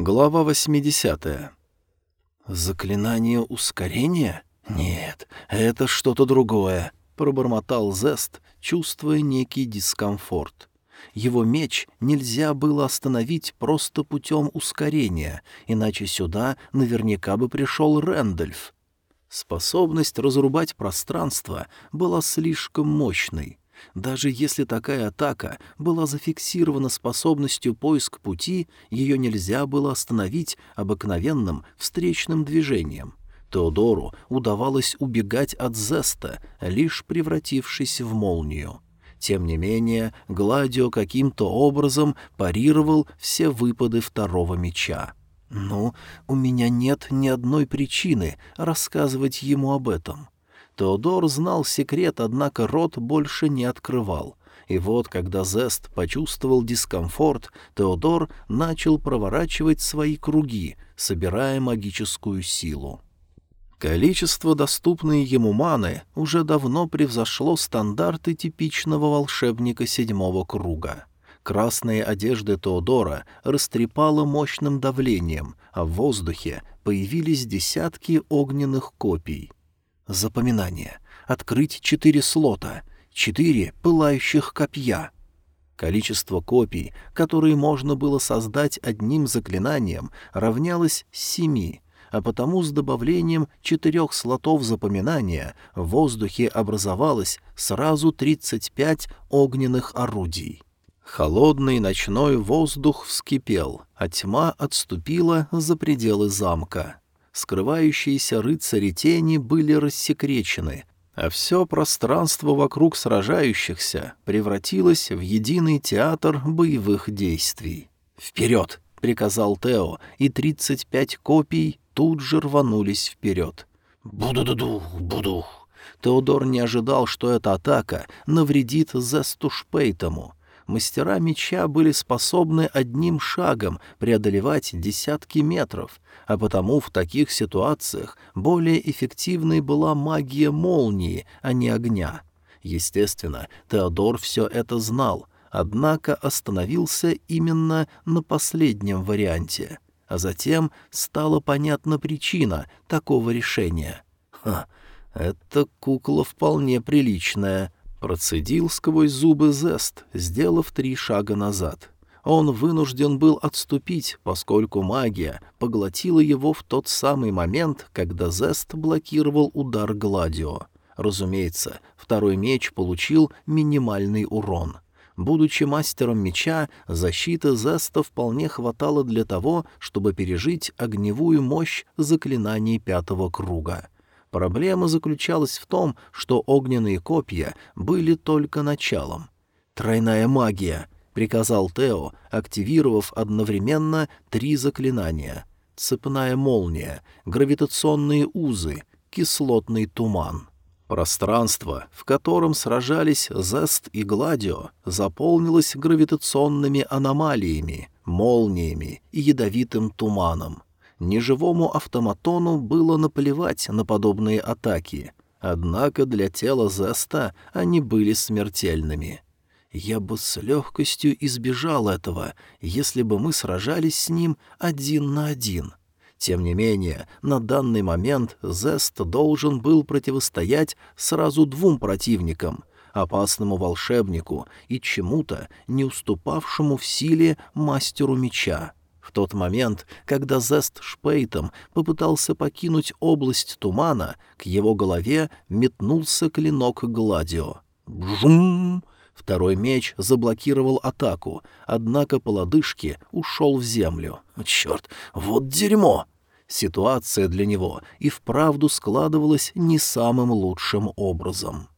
Глава 80. «Заклинание ускорения? Нет, это что-то другое», — пробормотал Зест, чувствуя некий дискомфорт. Его меч нельзя было остановить просто путем ускорения, иначе сюда наверняка бы пришел Рэндольф. Способность разрубать пространство была слишком мощной. Даже если такая атака была зафиксирована способностью поиск пути, ее нельзя было остановить обыкновенным встречным движением. Теодору удавалось убегать от Зеста, лишь превратившись в молнию. Тем не менее, Гладио каким-то образом парировал все выпады второго меча. «Ну, у меня нет ни одной причины рассказывать ему об этом». Теодор знал секрет, однако рот больше не открывал. И вот, когда Зест почувствовал дискомфорт, Теодор начал проворачивать свои круги, собирая магическую силу. Количество доступной ему маны уже давно превзошло стандарты типичного волшебника седьмого круга. Красные одежды Теодора растрепало мощным давлением, а в воздухе появились десятки огненных копий — Запоминание. Открыть четыре слота. Четыре пылающих копья. Количество копий, которые можно было создать одним заклинанием, равнялось семи, а потому с добавлением четырех слотов запоминания в воздухе образовалось сразу тридцать пять огненных орудий. Холодный ночной воздух вскипел, а тьма отступила за пределы замка скрывающиеся рыцари тени были рассекречены, а все пространство вокруг сражающихся превратилось в единый театр боевых действий. «Вперед!» — приказал Тео, и тридцать пять копий тут же рванулись вперед. «Буду-ду-дух, будух!» Теодор не ожидал, что эта атака навредит Зесту Шпейтому. Мастера меча были способны одним шагом преодолевать десятки метров, а потому в таких ситуациях более эффективной была магия молнии, а не огня. Естественно, Теодор все это знал, однако остановился именно на последнем варианте. А затем стала понятна причина такого решения. Ха, эта кукла вполне приличная. Процедил сквозь зубы Зест, сделав три шага назад. Он вынужден был отступить, поскольку магия поглотила его в тот самый момент, когда Зест блокировал удар Гладио. Разумеется, второй меч получил минимальный урон. Будучи мастером меча, защиты Зеста вполне хватало для того, чтобы пережить огневую мощь заклинаний пятого круга. Проблема заключалась в том, что огненные копья были только началом. «Тройная магия», — приказал Тео, активировав одновременно три заклинания. «Цепная молния», «Гравитационные узы», «Кислотный туман». Пространство, в котором сражались Зест и Гладио, заполнилось гравитационными аномалиями, молниями и ядовитым туманом. Неживому автоматону было наплевать на подобные атаки, однако для тела Зеста они были смертельными. Я бы с легкостью избежал этого, если бы мы сражались с ним один на один. Тем не менее, на данный момент Зест должен был противостоять сразу двум противникам — опасному волшебнику и чему-то, не уступавшему в силе мастеру меча. В тот момент, когда Зест Шпейтом попытался покинуть область тумана, к его голове метнулся клинок Гладио. Бжум! Второй меч заблокировал атаку, однако по лодыжке ушел в землю. Черт, вот дерьмо! Ситуация для него и вправду складывалась не самым лучшим образом.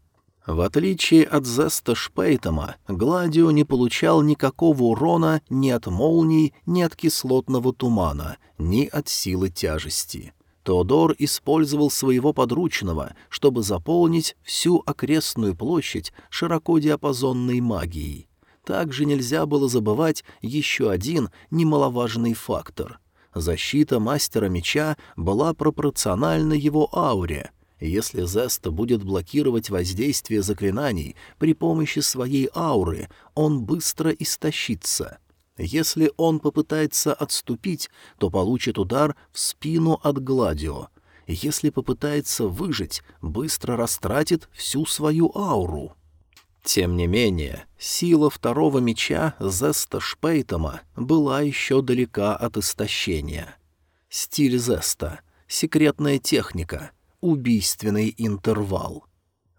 В отличие от Зеста Шпейтома, Гладио не получал никакого урона ни от молний, ни от кислотного тумана, ни от силы тяжести. Теодор использовал своего подручного, чтобы заполнить всю окрестную площадь широкодиапазонной магией. Также нельзя было забывать еще один немаловажный фактор. Защита мастера меча была пропорциональна его ауре — если Зеста будет блокировать воздействие заклинаний при помощи своей ауры, он быстро истощится. Если он попытается отступить, то получит удар в спину от Гладио. Если попытается выжить, быстро растратит всю свою ауру. Тем не менее, сила второго меча Зеста Шпейтома была еще далека от истощения. Стиль Зеста, секретная техника, убийственный интервал.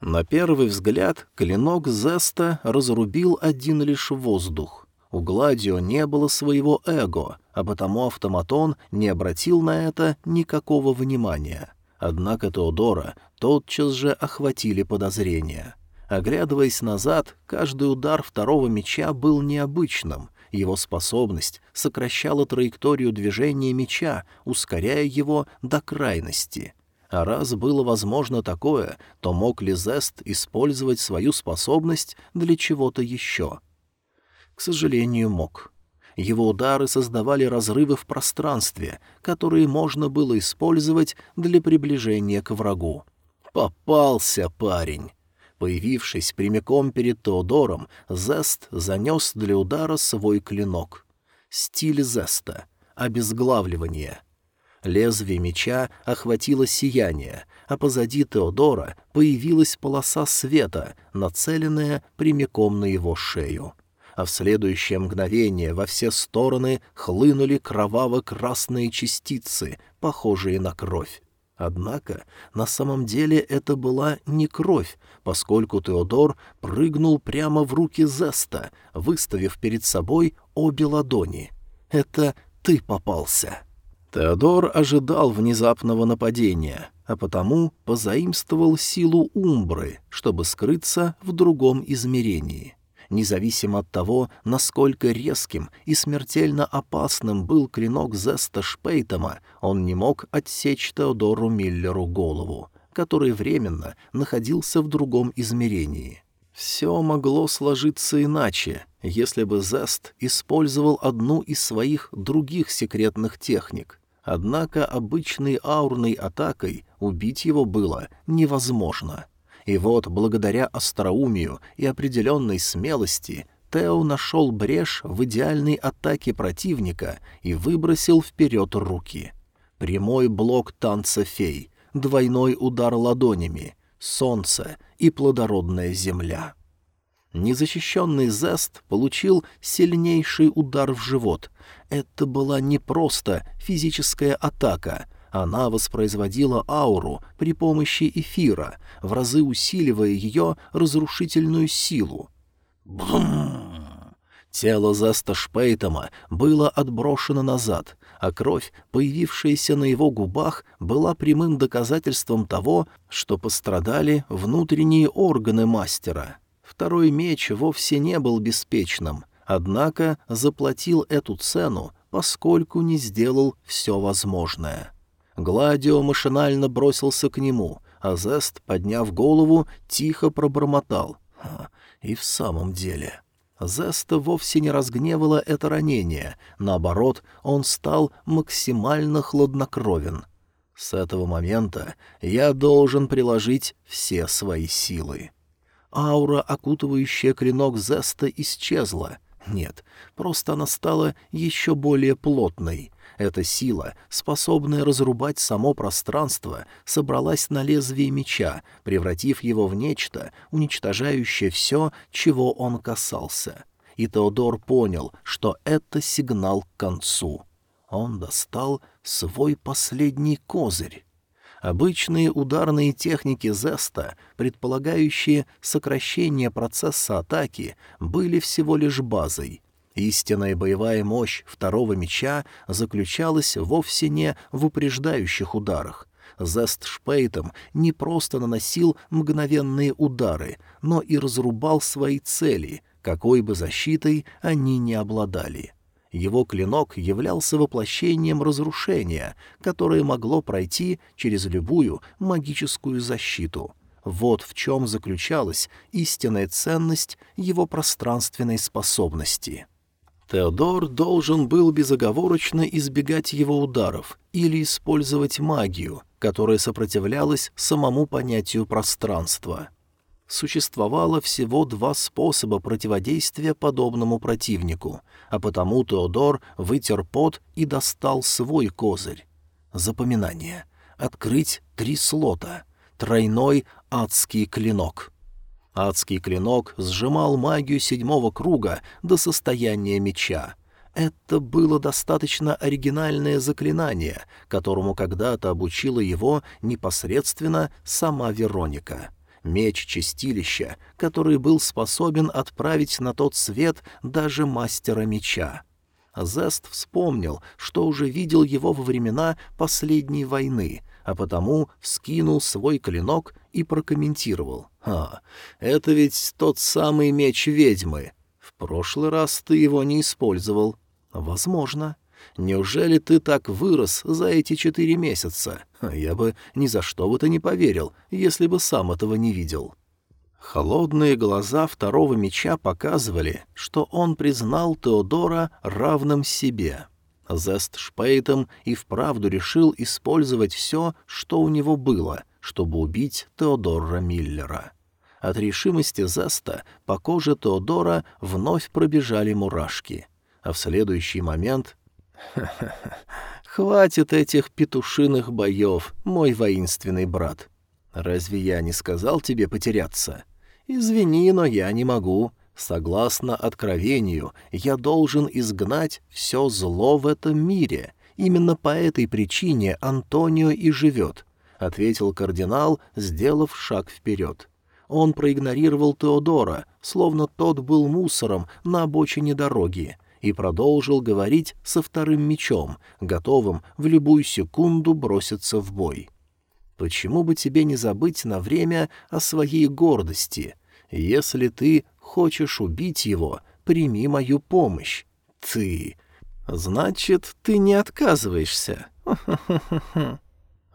На первый взгляд клинок Зеста разрубил один лишь воздух. У Гладио не было своего эго, а потому автоматон не обратил на это никакого внимания. Однако Теодора тотчас же охватили подозрения. Оглядываясь назад, каждый удар второго меча был необычным. Его способность сокращала траекторию движения меча, ускоряя его до крайности. А раз было возможно такое, то мог ли Зест использовать свою способность для чего-то еще — к сожалению, мог. Его удары создавали разрывы в пространстве, которые можно было использовать для приближения к врагу. Попался парень. Появившись прямиком перед Теодором, Зест занес для удара свой клинок. Стиль Зеста. Обезглавливание. Лезвие меча охватило сияние, а позади Теодора появилась полоса света, нацеленная прямиком на его шею а в следующее мгновение во все стороны хлынули кроваво-красные частицы, похожие на кровь. Однако на самом деле это была не кровь, поскольку Теодор прыгнул прямо в руки Зеста, выставив перед собой обе ладони. «Это ты попался». Теодор ожидал внезапного нападения, а потому позаимствовал силу Умбры, чтобы скрыться в другом измерении. Независимо от того, насколько резким и смертельно опасным был клинок Зеста Шпейтема, он не мог отсечь Теодору Миллеру голову, который временно находился в другом измерении. Все могло сложиться иначе, если бы Зест использовал одну из своих других секретных техник. Однако обычной аурной атакой убить его было невозможно — и вот, благодаря остроумию и определенной смелости, Тео нашел брешь в идеальной атаке противника и выбросил вперед руки. Прямой блок танца фей, двойной удар ладонями, солнце и плодородная земля. Незащищенный Зест получил сильнейший удар в живот. Это была не просто физическая атака — она воспроизводила ауру при помощи эфира, в разы усиливая ее разрушительную силу. Бум! Тело Зеста Шпейтома было отброшено назад, а кровь, появившаяся на его губах, была прямым доказательством того, что пострадали внутренние органы мастера. Второй меч вовсе не был беспечным, однако заплатил эту цену, поскольку не сделал все возможное. Гладио машинально бросился к нему, а Зест, подняв голову, тихо пробормотал. И в самом деле... Зеста вовсе не разгневало это ранение, наоборот, он стал максимально хладнокровен. С этого момента я должен приложить все свои силы. Аура, окутывающая клинок Зеста, исчезла. Нет, просто она стала еще более плотной — эта сила, способная разрубать само пространство, собралась на лезвие меча, превратив его в нечто, уничтожающее все, чего он касался. И Теодор понял, что это сигнал к концу. Он достал свой последний козырь. Обычные ударные техники Зеста, предполагающие сокращение процесса атаки, были всего лишь базой — Истинная боевая мощь второго меча заключалась вовсе не в упреждающих ударах. Зест Шпейтом не просто наносил мгновенные удары, но и разрубал свои цели, какой бы защитой они ни обладали. Его клинок являлся воплощением разрушения, которое могло пройти через любую магическую защиту. Вот в чем заключалась истинная ценность его пространственной способности. Теодор должен был безоговорочно избегать его ударов или использовать магию, которая сопротивлялась самому понятию пространства. Существовало всего два способа противодействия подобному противнику. А потому Теодор вытер пот и достал свой козырь. Запоминание. Открыть три слота. Тройной адский клинок. Адский клинок сжимал магию седьмого круга до состояния меча. Это было достаточно оригинальное заклинание, которому когда-то обучила его непосредственно сама Вероника. Меч Чистилища, который был способен отправить на тот свет даже мастера меча. Зест вспомнил, что уже видел его во времена последней войны, а потому вскинул свой клинок и прокомментировал. «А, это ведь тот самый меч ведьмы. В прошлый раз ты его не использовал». «Возможно. Неужели ты так вырос за эти четыре месяца? Я бы ни за что в это не поверил, если бы сам этого не видел». Холодные глаза второго меча показывали, что он признал Теодора равным себе. Зест Шпейтом и вправду решил использовать все, что у него было, чтобы убить Теодора Миллера. От решимости Зеста по коже Теодора вновь пробежали мурашки. А в следующий момент... «Хватит этих петушиных боев, мой воинственный брат. Разве я не сказал тебе потеряться? Извини, но я не могу. Согласно откровению, я должен изгнать все зло в этом мире. Именно по этой причине Антонио и живет ответил кардинал, сделав шаг вперед. Он проигнорировал Теодора, словно тот был мусором на обочине дороги, и продолжил говорить со вторым мечом, готовым в любую секунду броситься в бой. «Почему бы тебе не забыть на время о своей гордости? Если ты хочешь убить его, прими мою помощь. Ты... Значит, ты не отказываешься.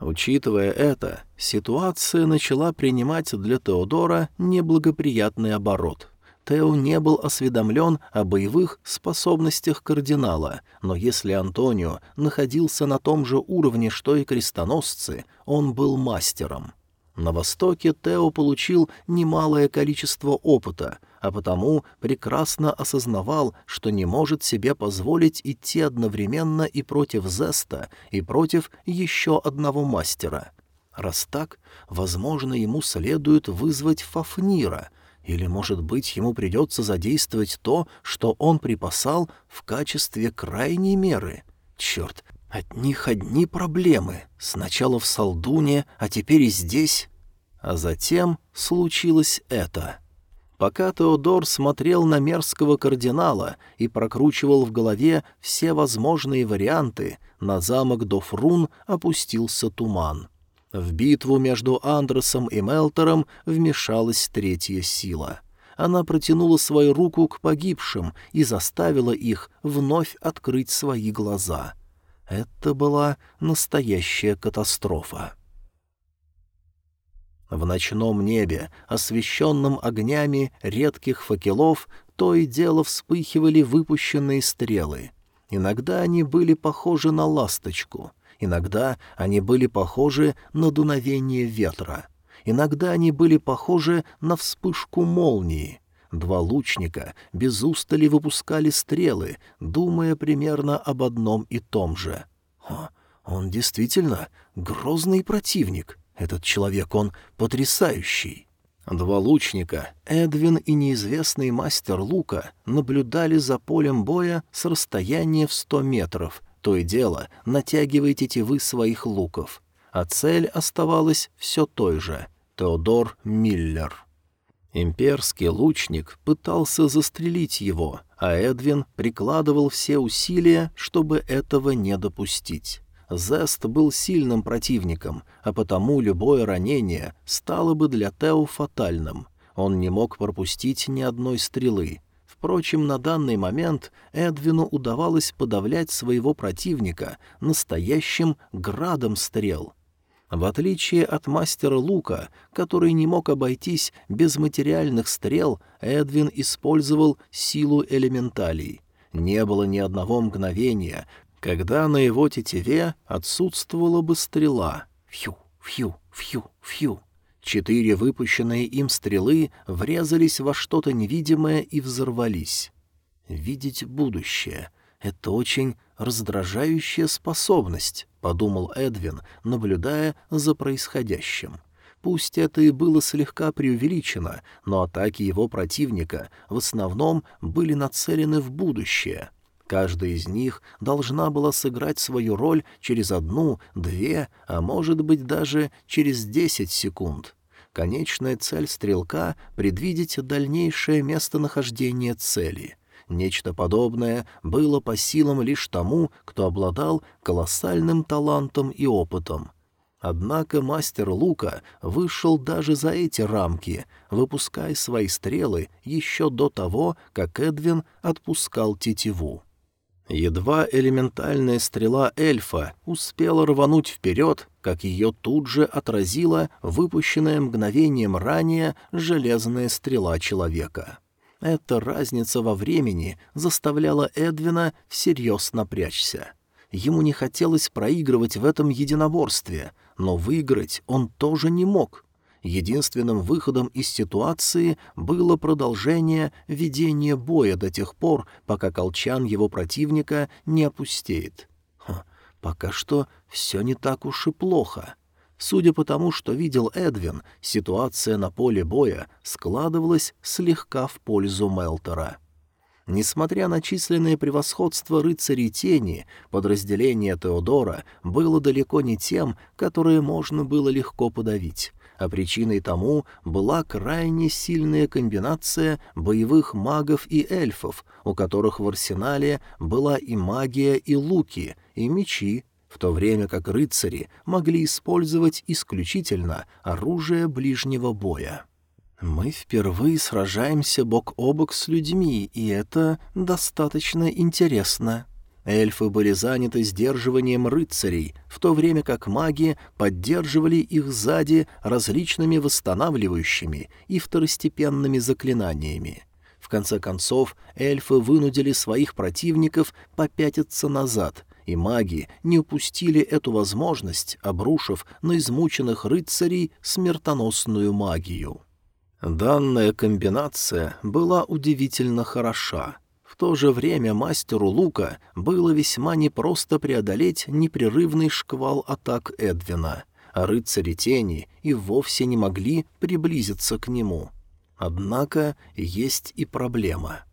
Учитывая это, ситуация начала принимать для Теодора неблагоприятный оборот. Тео не был осведомлен о боевых способностях кардинала, но если Антонио находился на том же уровне, что и крестоносцы, он был мастером. На Востоке Тео получил немалое количество опыта, а потому прекрасно осознавал, что не может себе позволить идти одновременно и против Зеста, и против еще одного мастера. Раз так, возможно, ему следует вызвать Фафнира, или, может быть, ему придется задействовать то, что он припасал в качестве крайней меры. Черт, от них одни проблемы. Сначала в Салдуне, а теперь и здесь. А затем случилось это. Пока Теодор смотрел на мерзкого кардинала и прокручивал в голове все возможные варианты, на замок Дофрун опустился туман. В битву между Андресом и Мелтором вмешалась третья сила. Она протянула свою руку к погибшим и заставила их вновь открыть свои глаза — это была настоящая катастрофа. В ночном небе, освещенном огнями редких факелов, то и дело вспыхивали выпущенные стрелы. Иногда они были похожи на ласточку, иногда они были похожи на дуновение ветра, иногда они были похожи на вспышку молнии — Два лучника без устали выпускали стрелы, думая примерно об одном и том же. О, он действительно грозный противник. Этот человек, он потрясающий. Два лучника, Эдвин и неизвестный мастер лука, наблюдали за полем боя с расстояния в сто метров, то и дело натягивая тетивы своих луков. А цель оставалась все той же — Теодор Миллер. Имперский лучник пытался застрелить его, а Эдвин прикладывал все усилия, чтобы этого не допустить. Зест был сильным противником, а потому любое ранение стало бы для Тео фатальным. Он не мог пропустить ни одной стрелы. Впрочем, на данный момент Эдвину удавалось подавлять своего противника настоящим градом стрел. В отличие от мастера лука, который не мог обойтись без материальных стрел, Эдвин использовал силу элементалей. Не было ни одного мгновения, когда на его тетиве отсутствовала бы стрела. Фью, фью, фью, фью. Четыре выпущенные им стрелы врезались во что-то невидимое и взорвались. Видеть будущее — это очень раздражающая способность, — подумал Эдвин, наблюдая за происходящим. Пусть это и было слегка преувеличено, но атаки его противника в основном были нацелены в будущее. Каждая из них должна была сыграть свою роль через одну, две, а может быть даже через десять секунд. Конечная цель стрелка — предвидеть дальнейшее местонахождение цели. Нечто подобное было по силам лишь тому, кто обладал колоссальным талантом и опытом. Однако мастер лука вышел даже за эти рамки, выпуская свои стрелы еще до того, как Эдвин отпускал тетиву. Едва элементальная стрела эльфа успела рвануть вперед, как ее тут же отразила выпущенная мгновением ранее железная стрела человека. Эта разница во времени заставляла Эдвина всерьез напрячься. Ему не хотелось проигрывать в этом единоборстве, но выиграть он тоже не мог. Единственным выходом из ситуации было продолжение ведения боя до тех пор, пока колчан его противника не опустеет. Ха, пока что все не так уж и плохо. Судя по тому, что видел Эдвин, ситуация на поле боя складывалась слегка в пользу Мелтера. Несмотря на численное превосходство рыцарей тени, подразделение Теодора было далеко не тем, которое можно было легко подавить, а причиной тому была крайне сильная комбинация боевых магов и эльфов, у которых в арсенале была и магия, и луки, и мечи, в то время как рыцари могли использовать исключительно оружие ближнего боя. Мы впервые сражаемся бок о бок с людьми, и это достаточно интересно. Эльфы были заняты сдерживанием рыцарей, в то время как маги поддерживали их сзади различными восстанавливающими и второстепенными заклинаниями. В конце концов, эльфы вынудили своих противников попятиться назад, и маги не упустили эту возможность, обрушив на измученных рыцарей смертоносную магию. Данная комбинация была удивительно хороша. В то же время мастеру лука было весьма непросто преодолеть непрерывный шквал атак Эдвина, а рыцари тени и вовсе не могли приблизиться к нему. Однако есть и проблема.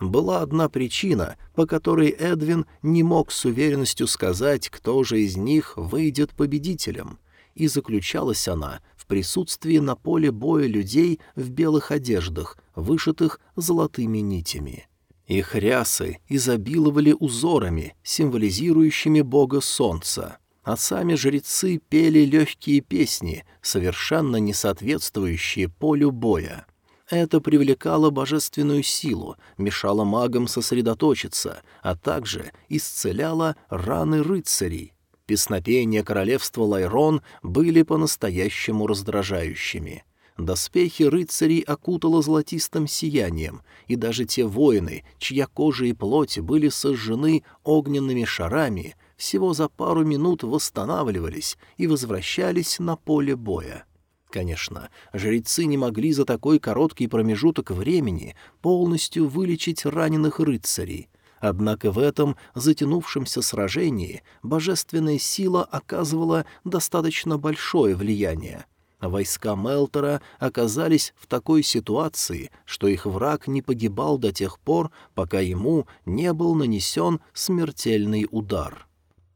Была одна причина, по которой Эдвин не мог с уверенностью сказать, кто же из них выйдет победителем, и заключалась она присутствии на поле боя людей в белых одеждах, вышитых золотыми нитями. Их рясы изобиловали узорами, символизирующими бога солнца, а сами жрецы пели легкие песни, совершенно не соответствующие полю боя. Это привлекало божественную силу, мешало магам сосредоточиться, а также исцеляло раны рыцарей. Песнопения королевства Лайрон были по-настоящему раздражающими. Доспехи рыцарей окутало золотистым сиянием, и даже те воины, чья кожа и плоть были сожжены огненными шарами, всего за пару минут восстанавливались и возвращались на поле боя. Конечно, жрецы не могли за такой короткий промежуток времени полностью вылечить раненых рыцарей, Однако в этом затянувшемся сражении божественная сила оказывала достаточно большое влияние. Войска Мелтера оказались в такой ситуации, что их враг не погибал до тех пор, пока ему не был нанесен смертельный удар.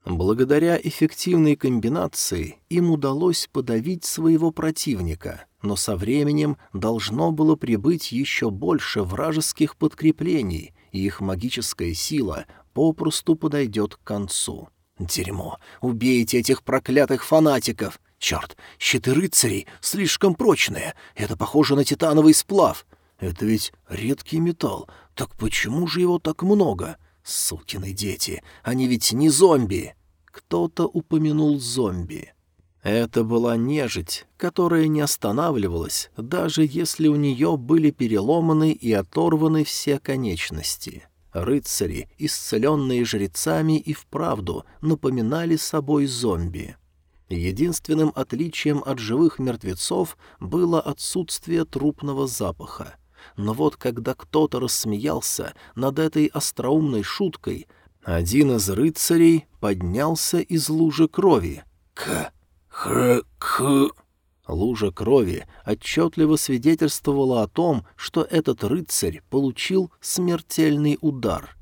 Благодаря эффективной комбинации им удалось подавить своего противника, но со временем должно было прибыть еще больше вражеских подкреплений, и их магическая сила попросту подойдет к концу. Дерьмо! Убейте этих проклятых фанатиков! Черт, щиты рыцарей слишком прочные. Это похоже на титановый сплав. Это ведь редкий металл. Так почему же его так много? Сукины дети, они ведь не зомби. Кто-то упомянул зомби. Это была нежить, которая не останавливалась, даже если у нее были переломаны и оторваны все конечности. Рыцари, исцеленные жрецами, и вправду напоминали собой зомби. Единственным отличием от живых мертвецов было отсутствие трупного запаха. Но вот когда кто-то рассмеялся над этой остроумной шуткой, один из рыцарей поднялся из лужи крови. К, х, к. Лужа крови отчетливо свидетельствовала о том, что этот рыцарь получил смертельный удар.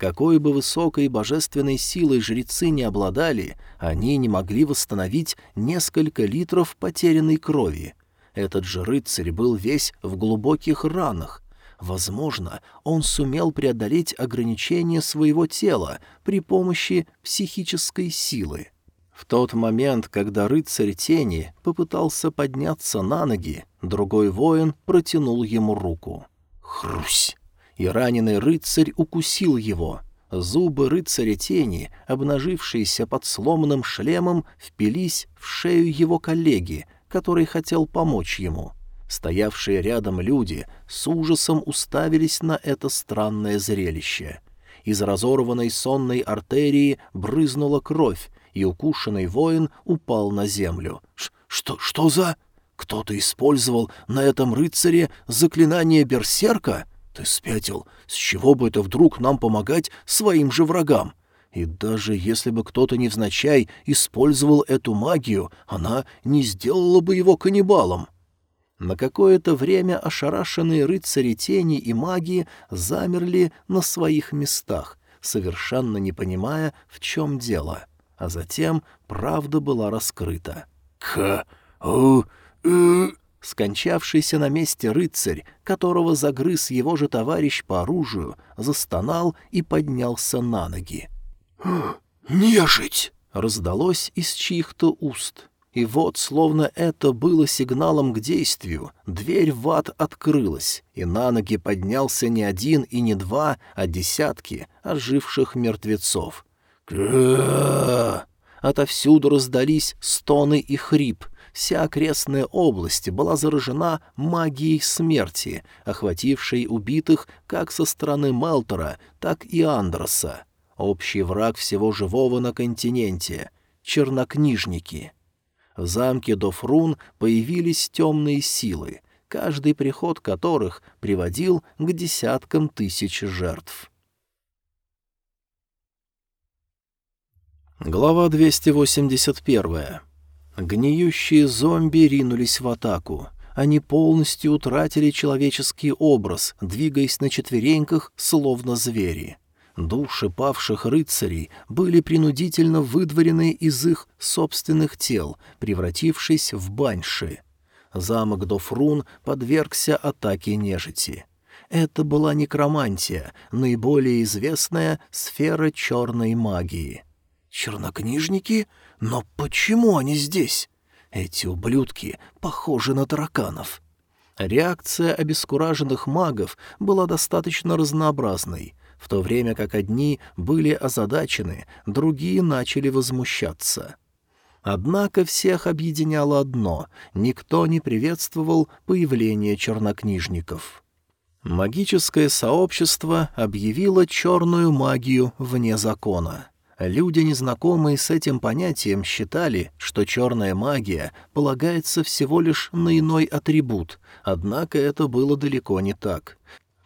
Какой бы высокой божественной силой жрецы не обладали, они не могли восстановить несколько литров потерянной крови. Этот же рыцарь был весь в глубоких ранах. Возможно, он сумел преодолеть ограничения своего тела при помощи психической силы. В тот момент, когда рыцарь тени попытался подняться на ноги, другой воин протянул ему руку. Хрусь! И раненый рыцарь укусил его. Зубы рыцаря тени, обнажившиеся под сломанным шлемом, впились в шею его коллеги, который хотел помочь ему. Стоявшие рядом люди с ужасом уставились на это странное зрелище. Из разорванной сонной артерии брызнула кровь, и укушенный воин упал на землю. «Что, что за...» «Кто-то использовал на этом рыцаре заклинание берсерка? Ты спятил. С чего бы это вдруг нам помогать своим же врагам? И даже если бы кто-то невзначай использовал эту магию, она не сделала бы его каннибалом». На какое-то время ошарашенные рыцари тени и магии замерли на своих местах, совершенно не понимая, в чем дело а затем правда была раскрыта. «К... у... у...» Скончавшийся на месте рыцарь, которого загрыз его же товарищ по оружию, застонал и поднялся на ноги. «Нежить!» — раздалось из чьих-то уст. И вот, словно это было сигналом к действию, дверь в ад открылась, и на ноги поднялся не один и не два, а десятки оживших мертвецов. Отовсюду раздались стоны и хрип. Вся окрестная область была заражена магией смерти, охватившей убитых как со стороны Малтера, так и Андроса. Общий враг всего живого на континенте — чернокнижники. В замке Дофрун появились темные силы, каждый приход которых приводил к десяткам тысяч жертв. Глава 281. Гниющие зомби ринулись в атаку. Они полностью утратили человеческий образ, двигаясь на четвереньках, словно звери. Души павших рыцарей были принудительно выдворены из их собственных тел, превратившись в баньши. Замок Дофрун подвергся атаке нежити. Это была некромантия, наиболее известная сфера черной магии — Чернокнижники? Но почему они здесь? Эти ублюдки похожи на тараканов. Реакция обескураженных магов была достаточно разнообразной, в то время как одни были озадачены, другие начали возмущаться. Однако всех объединяло одно — никто не приветствовал появление чернокнижников. Магическое сообщество объявило черную магию вне закона. Люди, незнакомые с этим понятием, считали, что черная магия полагается всего лишь на иной атрибут, однако это было далеко не так.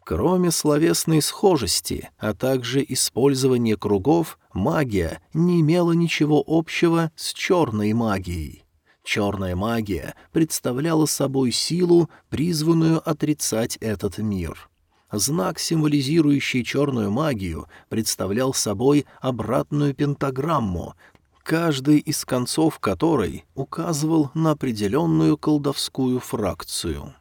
Кроме словесной схожести, а также использования кругов, магия не имела ничего общего с черной магией. Черная магия представляла собой силу, призванную отрицать этот мир. Знак, символизирующий черную магию, представлял собой обратную пентаграмму, каждый из концов которой указывал на определенную колдовскую фракцию.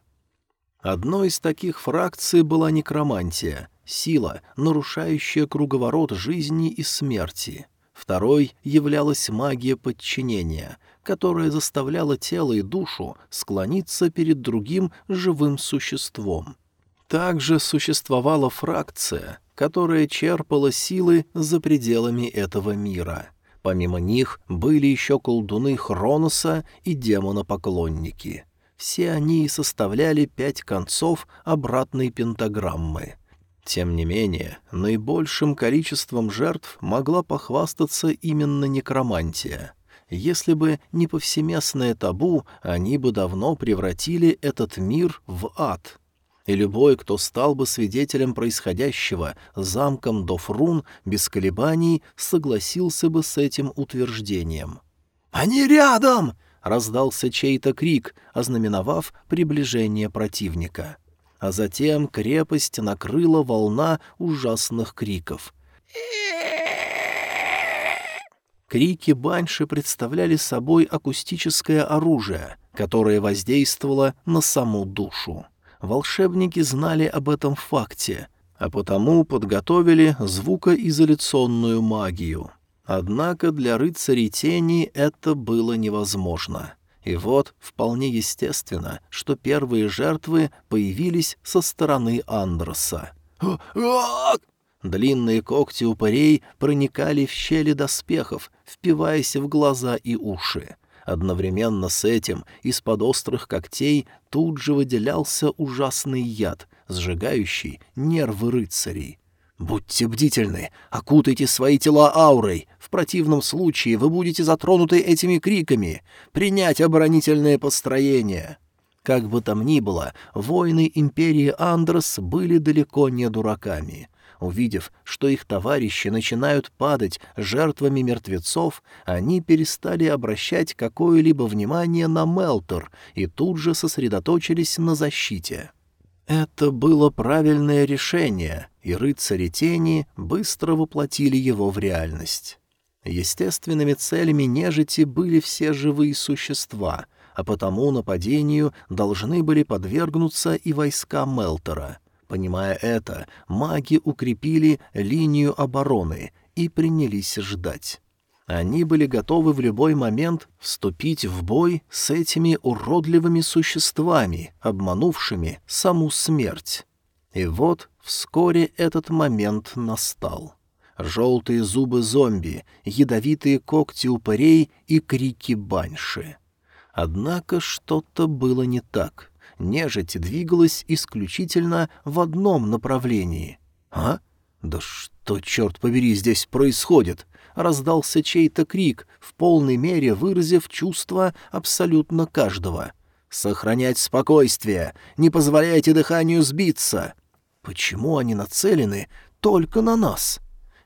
Одной из таких фракций была некромантия, сила, нарушающая круговорот жизни и смерти. Второй являлась магия подчинения, которая заставляла тело и душу склониться перед другим живым существом. Также существовала фракция, которая черпала силы за пределами этого мира. Помимо них были еще колдуны Хроноса и демона-поклонники. Все они составляли пять концов обратной пентаграммы. Тем не менее, наибольшим количеством жертв могла похвастаться именно некромантия. Если бы не повсеместное табу, они бы давно превратили этот мир в ад — И любой, кто стал бы свидетелем происходящего замком Дофрун, без колебаний согласился бы с этим утверждением. «Они рядом!» — раздался чей-то крик, ознаменовав приближение противника. А затем крепость накрыла волна ужасных криков. Крики банши представляли собой акустическое оружие, которое воздействовало на саму душу. Волшебники знали об этом факте, а потому подготовили звукоизоляционную магию. Однако для рыцарей тени это было невозможно. И вот вполне естественно, что первые жертвы появились со стороны Андроса. Длинные когти упырей проникали в щели доспехов, впиваясь в глаза и уши. Одновременно с этим из-под острых когтей тут же выделялся ужасный яд, сжигающий нервы рыцарей. «Будьте бдительны, окутайте свои тела аурой, в противном случае вы будете затронуты этими криками. Принять оборонительное построение!» Как бы там ни было, воины империи Андрос были далеко не дураками. Увидев, что их товарищи начинают падать жертвами мертвецов, они перестали обращать какое-либо внимание на Мелтор и тут же сосредоточились на защите. Это было правильное решение, и рыцари тени быстро воплотили его в реальность. Естественными целями нежити были все живые существа, а потому нападению должны были подвергнуться и войска Мелтора — Понимая это, маги укрепили линию обороны и принялись ждать. Они были готовы в любой момент вступить в бой с этими уродливыми существами, обманувшими саму смерть. И вот вскоре этот момент настал. Желтые зубы зомби, ядовитые когти упырей и крики баньши. Однако что-то было не так — нежить двигалась исключительно в одном направлении. «А? Да что, черт побери, здесь происходит?» Раздался чей-то крик, в полной мере выразив чувство абсолютно каждого. «Сохранять спокойствие! Не позволяйте дыханию сбиться!» «Почему они нацелены только на нас?»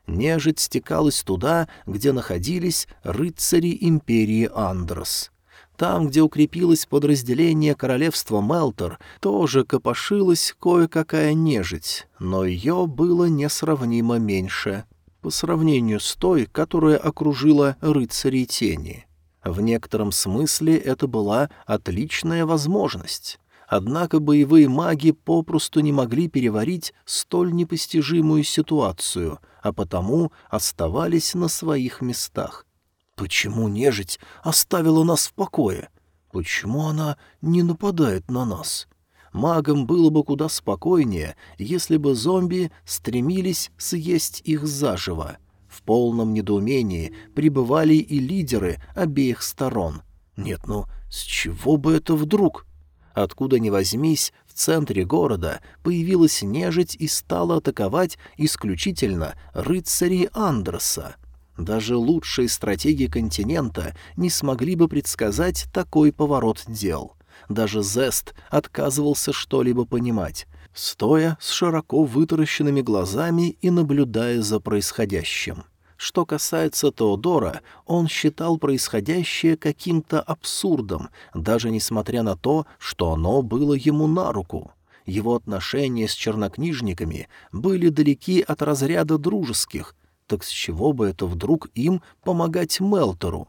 Нежить стекалась туда, где находились рыцари империи Андрос. Там, где укрепилось подразделение королевства Мелтор, тоже копошилась кое-какая нежить, но ее было несравнимо меньше по сравнению с той, которая окружила рыцарей тени. В некотором смысле это была отличная возможность. Однако боевые маги попросту не могли переварить столь непостижимую ситуацию, а потому оставались на своих местах, Почему нежить оставила нас в покое? Почему она не нападает на нас? Магам было бы куда спокойнее, если бы зомби стремились съесть их заживо. В полном недоумении пребывали и лидеры обеих сторон. Нет, ну, с чего бы это вдруг? Откуда ни возьмись, в центре города появилась нежить и стала атаковать исключительно рыцарей Андроса. Даже лучшие стратеги континента не смогли бы предсказать такой поворот дел. Даже Зест отказывался что-либо понимать, стоя с широко вытаращенными глазами и наблюдая за происходящим. Что касается Теодора, он считал происходящее каким-то абсурдом, даже несмотря на то, что оно было ему на руку. Его отношения с чернокнижниками были далеки от разряда дружеских, так с чего бы это вдруг им помогать Мелтору?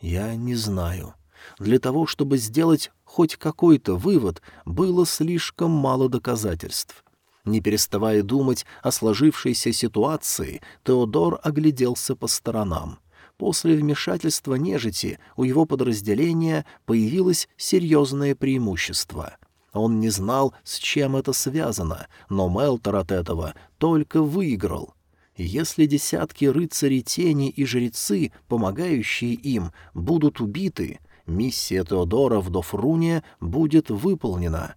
Я не знаю. Для того, чтобы сделать хоть какой-то вывод, было слишком мало доказательств. Не переставая думать о сложившейся ситуации, Теодор огляделся по сторонам. После вмешательства нежити у его подразделения появилось серьезное преимущество. Он не знал, с чем это связано, но Мелтор от этого только выиграл. Если десятки рыцарей тени и жрецы, помогающие им, будут убиты, миссия Теодора в Дофруне будет выполнена.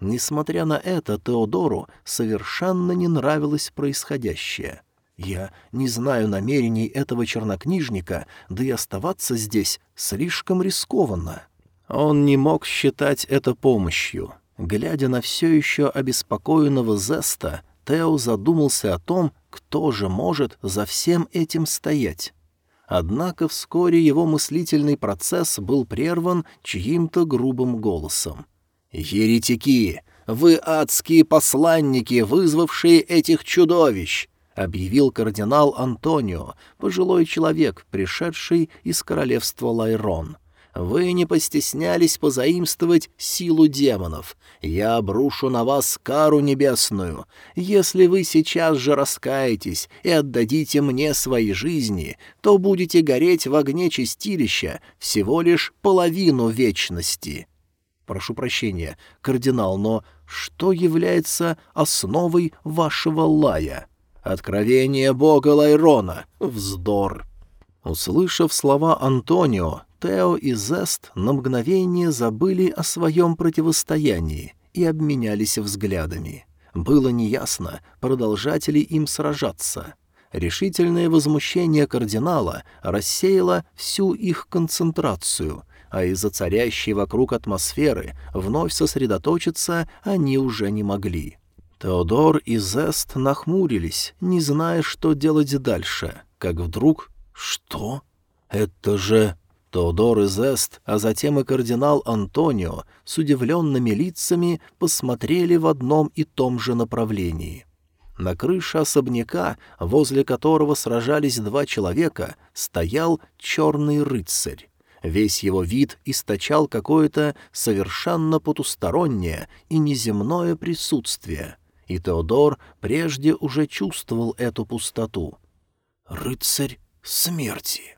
Несмотря на это, Теодору совершенно не нравилось происходящее. Я не знаю намерений этого чернокнижника, да и оставаться здесь слишком рискованно. Он не мог считать это помощью. Глядя на все еще обеспокоенного Зеста, Тео задумался о том, кто же может за всем этим стоять. Однако вскоре его мыслительный процесс был прерван чьим-то грубым голосом. «Еретики! Вы адские посланники, вызвавшие этих чудовищ!» — объявил кардинал Антонио, пожилой человек, пришедший из королевства Лайрон — вы не постеснялись позаимствовать силу демонов. Я обрушу на вас кару небесную. Если вы сейчас же раскаетесь и отдадите мне свои жизни, то будете гореть в огне чистилища всего лишь половину вечности. Прошу прощения, кардинал, но что является основой вашего лая? Откровение бога Лайрона. Вздор. Услышав слова Антонио, Тео и Зест на мгновение забыли о своем противостоянии и обменялись взглядами. Было неясно, продолжать ли им сражаться. Решительное возмущение кардинала рассеяло всю их концентрацию, а из-за царящей вокруг атмосферы вновь сосредоточиться они уже не могли. Теодор и Зест нахмурились, не зная, что делать дальше, как вдруг... Что? Это же... Теодор и Зест, а затем и кардинал Антонио с удивленными лицами посмотрели в одном и том же направлении. На крыше особняка, возле которого сражались два человека, стоял черный рыцарь. Весь его вид источал какое-то совершенно потустороннее и неземное присутствие, и Теодор прежде уже чувствовал эту пустоту. «Рыцарь смерти».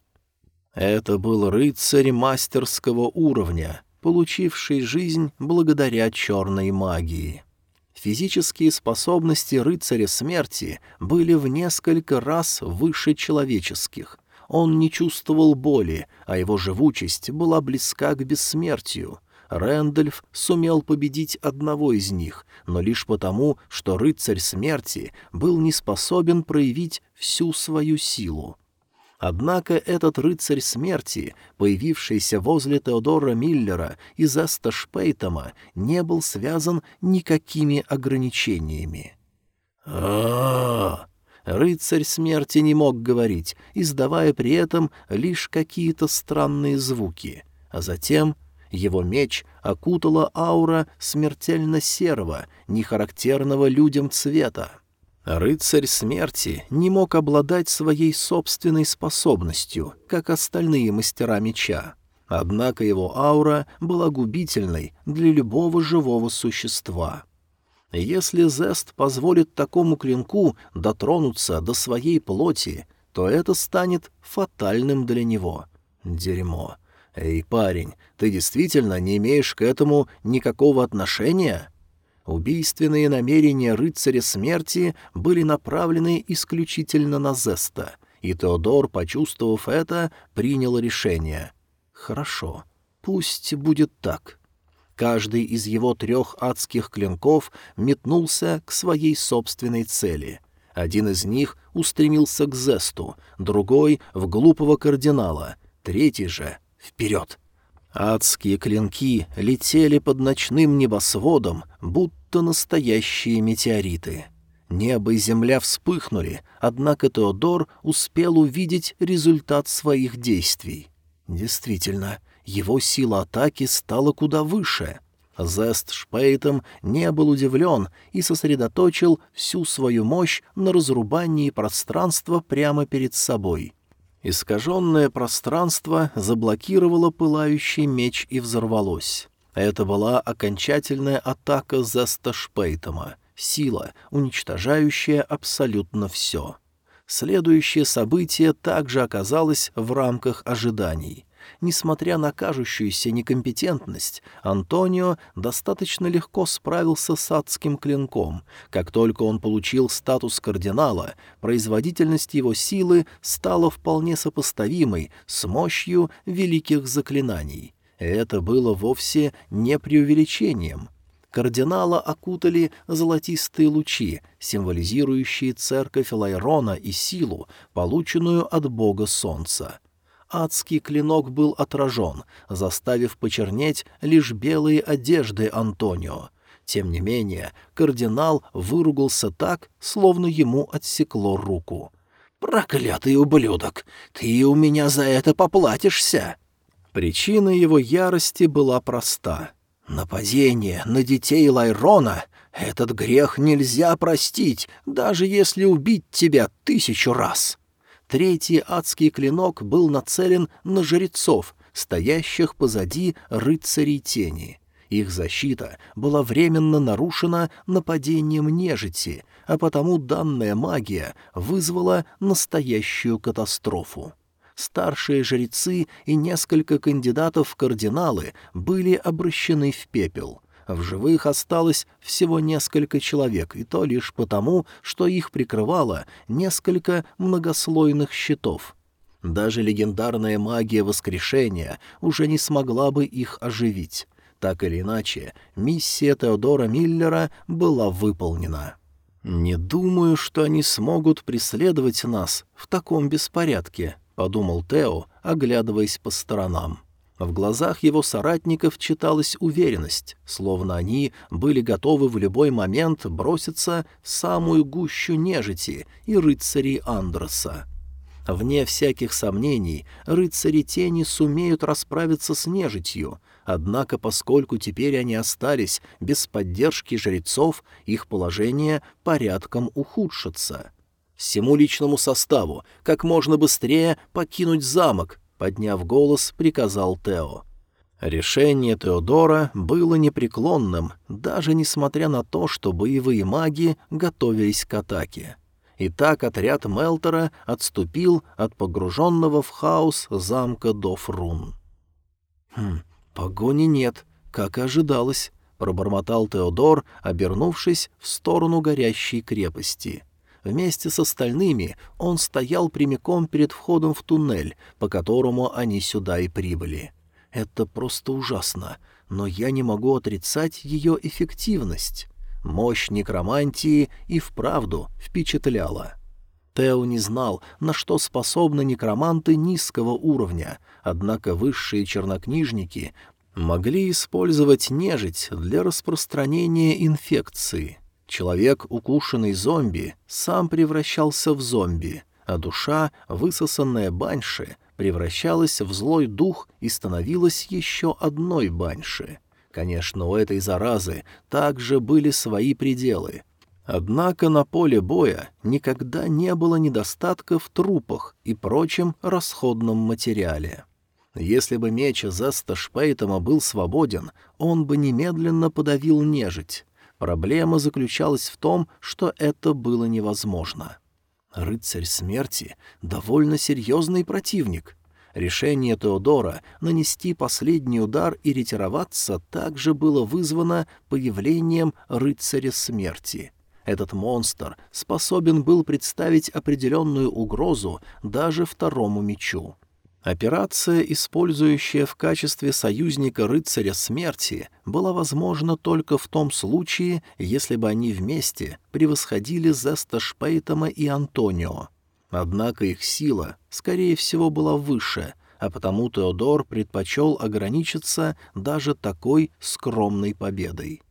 Это был рыцарь мастерского уровня, получивший жизнь благодаря черной магии. Физические способности рыцаря смерти были в несколько раз выше человеческих. Он не чувствовал боли, а его живучесть была близка к бессмертию. Рэндольф сумел победить одного из них, но лишь потому, что рыцарь смерти был не способен проявить всю свою силу. Однако этот рыцарь смерти, появившийся возле Теодора Миллера из Эста Шпейтома, не был связан никакими ограничениями. а Рыцарь смерти не мог говорить, издавая при этом лишь какие-то странные звуки, а затем его меч окутала аура смертельно серого, нехарактерного людям цвета. Рыцарь смерти не мог обладать своей собственной способностью, как остальные мастера меча. Однако его аура была губительной для любого живого существа. Если Зест позволит такому клинку дотронуться до своей плоти, то это станет фатальным для него. Дерьмо. Эй, парень, ты действительно не имеешь к этому никакого отношения?» Убийственные намерения рыцаря смерти были направлены исключительно на Зеста, и Теодор, почувствовав это, принял решение. «Хорошо, пусть будет так». Каждый из его трех адских клинков метнулся к своей собственной цели. Один из них устремился к Зесту, другой — в глупого кардинала, третий же — вперед. Адские клинки летели под ночным небосводом, будто настоящие метеориты. Небо и земля вспыхнули, однако Теодор успел увидеть результат своих действий. Действительно, его сила атаки стала куда выше. Зест Шпейтом не был удивлен и сосредоточил всю свою мощь на разрубании пространства прямо перед собой — Искаженное пространство заблокировало пылающий меч и взорвалось. Это была окончательная атака Зеста Шпейтома, сила, уничтожающая абсолютно все. Следующее событие также оказалось в рамках ожиданий. Несмотря на кажущуюся некомпетентность, Антонио достаточно легко справился с адским клинком. Как только он получил статус кардинала, производительность его силы стала вполне сопоставимой с мощью великих заклинаний. Это было вовсе не преувеличением. Кардинала окутали золотистые лучи, символизирующие церковь Лайрона и силу, полученную от бога солнца адский клинок был отражен, заставив почернеть лишь белые одежды Антонио. Тем не менее, кардинал выругался так, словно ему отсекло руку. «Проклятый ублюдок! Ты у меня за это поплатишься!» Причина его ярости была проста. «Нападение на детей Лайрона — этот грех нельзя простить, даже если убить тебя тысячу раз!» Третий адский клинок был нацелен на жрецов, стоящих позади рыцарей тени. Их защита была временно нарушена нападением нежити, а потому данная магия вызвала настоящую катастрофу. Старшие жрецы и несколько кандидатов в кардиналы были обращены в пепел. В живых осталось всего несколько человек, и то лишь потому, что их прикрывало несколько многослойных щитов. Даже легендарная магия воскрешения уже не смогла бы их оживить. Так или иначе, миссия Теодора Миллера была выполнена. «Не думаю, что они смогут преследовать нас в таком беспорядке», — подумал Тео, оглядываясь по сторонам. В глазах его соратников читалась уверенность, словно они были готовы в любой момент броситься в самую гущу нежити и рыцарей Андроса. Вне всяких сомнений, рыцари тени сумеют расправиться с нежитью, Однако, поскольку теперь они остались без поддержки жрецов, их положение порядком ухудшится. Всему личному составу как можно быстрее покинуть замок, подняв голос, приказал Тео. Решение Теодора было непреклонным, даже несмотря на то, что боевые маги готовились к атаке. Итак, отряд Мелтера отступил от погруженного в хаос замка Дофрун. «Хм, «Погони нет, как и ожидалось», — пробормотал Теодор, обернувшись в сторону горящей крепости. Вместе с остальными он стоял прямиком перед входом в туннель, по которому они сюда и прибыли. «Это просто ужасно, но я не могу отрицать ее эффективность». Мощь некромантии и вправду впечатляла. Тео не знал, на что способны некроманты низкого уровня, однако высшие чернокнижники могли использовать нежить для распространения инфекции. Человек, укушенный зомби, сам превращался в зомби, а душа, высосанная баньши, превращалась в злой дух и становилась еще одной баньши. Конечно, у этой заразы также были свои пределы — Однако на поле боя никогда не было недостатка в трупах и прочем расходном материале. Если бы меч Зеста Шпейтема был свободен, он бы немедленно подавил нежить. Проблема заключалась в том, что это было невозможно. Рыцарь смерти — довольно серьезный противник. Решение Теодора нанести последний удар и ретироваться также было вызвано появлением рыцаря смерти — этот монстр способен был представить определенную угрозу даже второму мечу. Операция, использующая в качестве союзника рыцаря смерти, была возможна только в том случае, если бы они вместе превосходили Зеста Шпейтома и Антонио. Однако их сила, скорее всего, была выше, а потому Теодор предпочел ограничиться даже такой скромной победой.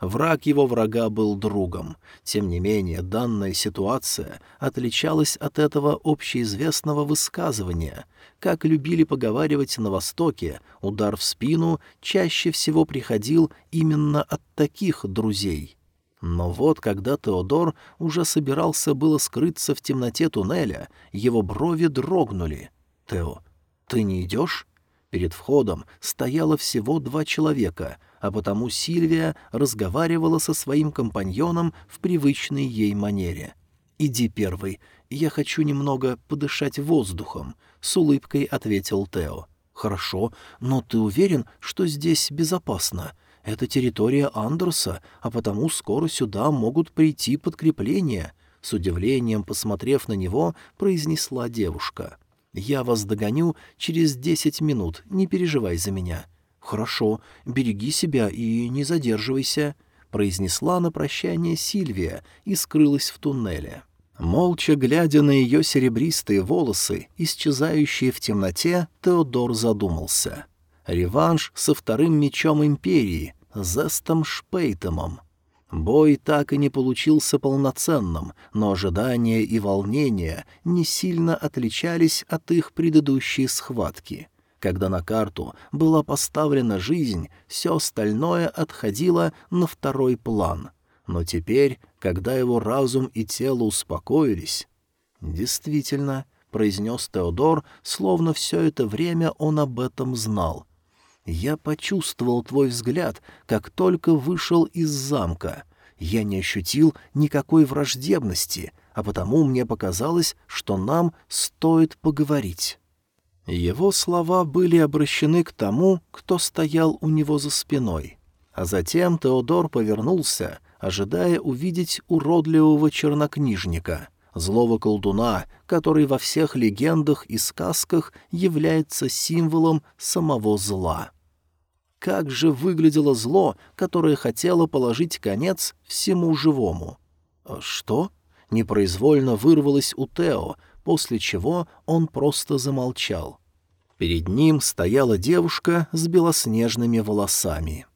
Враг его врага был другом. Тем не менее, данная ситуация отличалась от этого общеизвестного высказывания. Как любили поговаривать на Востоке, удар в спину чаще всего приходил именно от таких друзей. Но вот когда Теодор уже собирался было скрыться в темноте туннеля, его брови дрогнули. «Тео, ты не идешь?» Перед входом стояло всего два человека — а потому Сильвия разговаривала со своим компаньоном в привычной ей манере. «Иди первый, я хочу немного подышать воздухом», — с улыбкой ответил Тео. «Хорошо, но ты уверен, что здесь безопасно? Это территория Андерса, а потому скоро сюда могут прийти подкрепления», — с удивлением, посмотрев на него, произнесла девушка. «Я вас догоню через десять минут, не переживай за меня». «Хорошо, береги себя и не задерживайся», — произнесла на прощание Сильвия и скрылась в туннеле. Молча глядя на ее серебристые волосы, исчезающие в темноте, Теодор задумался. Реванш со вторым мечом Империи Зестом Шпейтемом. Бой так и не получился полноценным, но ожидания и волнения не сильно отличались от их предыдущей схватки. Когда на карту была поставлена жизнь, все остальное отходило на второй план. Но теперь, когда его разум и тело успокоились... «Действительно», — произнес Теодор, словно все это время он об этом знал. Я почувствовал твой взгляд, как только вышел из замка. Я не ощутил никакой враждебности, а потому мне показалось, что нам стоит поговорить». Его слова были обращены к тому, кто стоял у него за спиной. А затем Теодор повернулся, ожидая увидеть уродливого чернокнижника, злого колдуна, который во всех легендах и сказках является символом самого зла. Как же выглядело зло, которое хотело положить конец всему живому? «Что?» — непроизвольно вырвалось у Тео, после чего он просто замолчал. Перед ним стояла девушка с белоснежными волосами.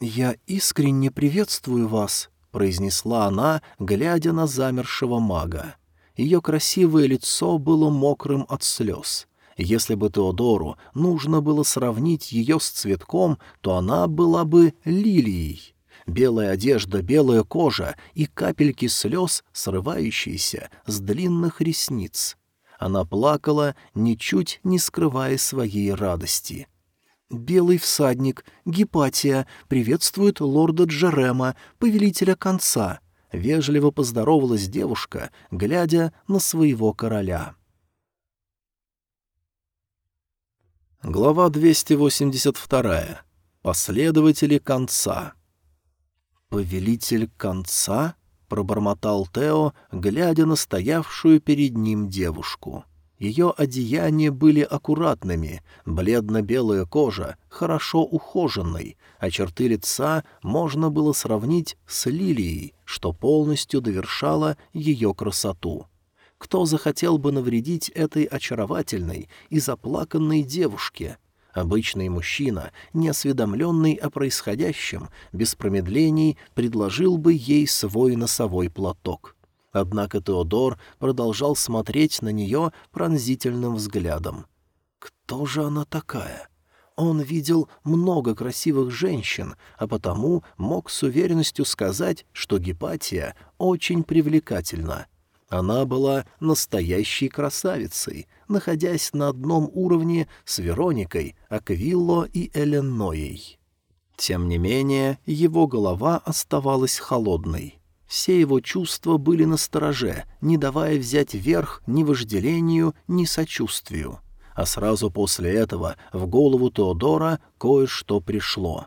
«Я искренне приветствую вас», — произнесла она, глядя на замершего мага. Ее красивое лицо было мокрым от слез. Если бы Теодору нужно было сравнить ее с цветком, то она была бы лилией. Белая одежда, белая кожа и капельки слез, срывающиеся с длинных ресниц. Она плакала, ничуть не скрывая своей радости. «Белый всадник, Гепатия, приветствует лорда Джерема, повелителя конца», — вежливо поздоровалась девушка, глядя на своего короля. Глава 282. Последователи конца. «Повелитель конца?» — пробормотал Тео, глядя на стоявшую перед ним девушку. Ее одеяния были аккуратными, бледно-белая кожа, хорошо ухоженной, а черты лица можно было сравнить с лилией, что полностью довершало ее красоту. Кто захотел бы навредить этой очаровательной и заплаканной девушке? Обычный мужчина, неосведомленный о происходящем, без промедлений предложил бы ей свой носовой платок. Однако Теодор продолжал смотреть на нее пронзительным взглядом. «Кто же она такая?» Он видел много красивых женщин, а потому мог с уверенностью сказать, что Гепатия очень привлекательна — она была настоящей красавицей, находясь на одном уровне с Вероникой, Аквилло и Эленноей. Тем не менее, его голова оставалась холодной. Все его чувства были на стороже, не давая взять верх ни вожделению, ни сочувствию. А сразу после этого в голову Теодора кое-что пришло.